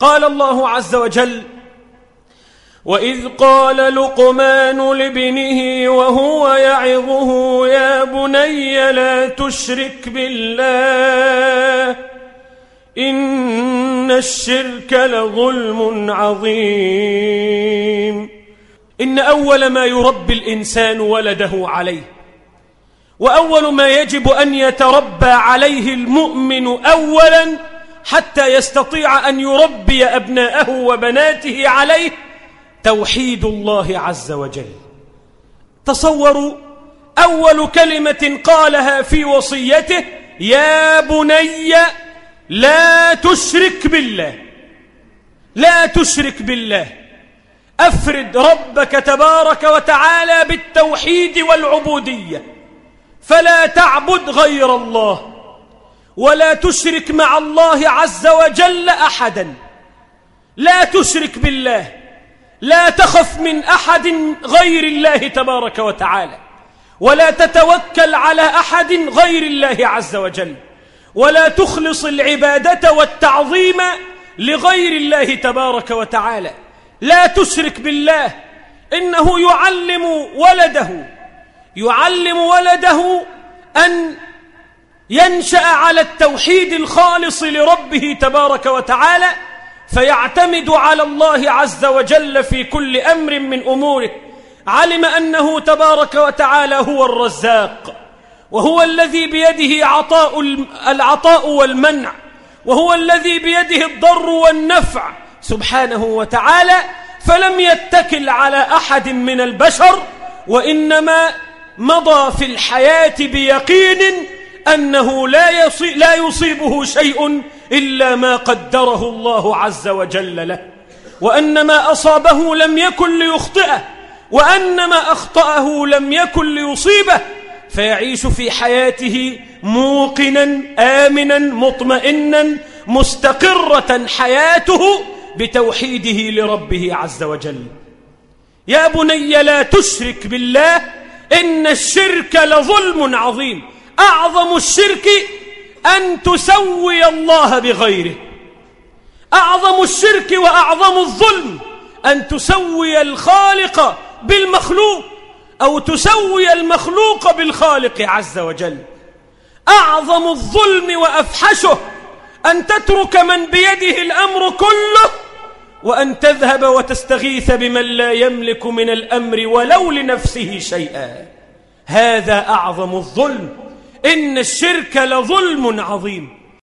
قال الله عز وجل وإذ قال لقمان لابنه وهو يعظه يا بني لا تشرك بالله إن الشرك لظلم عظيم. إن أول ما يربي الإنسان ولده عليه وأول ما يجب أن يتربى عليه المؤمن أولا حتى يستطيع أن يربي أبناءه وبناته عليه توحيد الله عز وجل. تصوروا أول كلمة قالها في وصيته يا بني لا تشرك بالله لا تشرك بالله. أفرد ربك تبارك وتعالى بالتوحيد والعبودية فلا تعبد غير الله. ولا تشرك مع الله عز وجل أحدا. لا تشرك بالله. لا تخف من أحد غير الله تبارك وتعالى. ولا تتوكل على أحد غير الله عز وجل. ولا تخلص العبادة والتعظيم لغير الله تبارك وتعالى. لا تشرك بالله. إنه يعلم ولده. يعلم ولده أن ينشأ على التوحيد الخالص لربه تبارك وتعالى فيعتمد على الله عز وجل في كل أمر من أموره. علم أنه تبارك وتعالى هو الرزاق وهو الذي بيده عطاء العطاء والمنع وهو الذي بيده الضر والنفع سبحانه وتعالى فلم يتكل على أحد من البشر وإنما مضى في الحياة بيقين أنه لا, يصي لا يصيبه شيء إلا ما قدره الله عز وجل له. وأن ما أصابه لم يكن ليخطئه وأن ما أخطأه لم يكن ليصيبه فيعيش في حياته موقنا آمنا مطمئنا مستقرة حياته بتوحيده لربه عز وجل. يا بني لا تشرك بالله إن الشرك لظلم عظيم. أعظم الشرك أن تسوي الله بغيره. أعظم الشرك وأعظم الظلم أن تسوي الخالق بالمخلوق أو تسوي المخلوق بالخالق عز وجل. أعظم الظلم وأفحشه أن تترك من بيده الأمر كله وأن تذهب وتستغيث بمن لا يملك من الأمر ولو لنفسه شيئا. هذا أعظم الظلم. إن الشرك لظلم عظيم.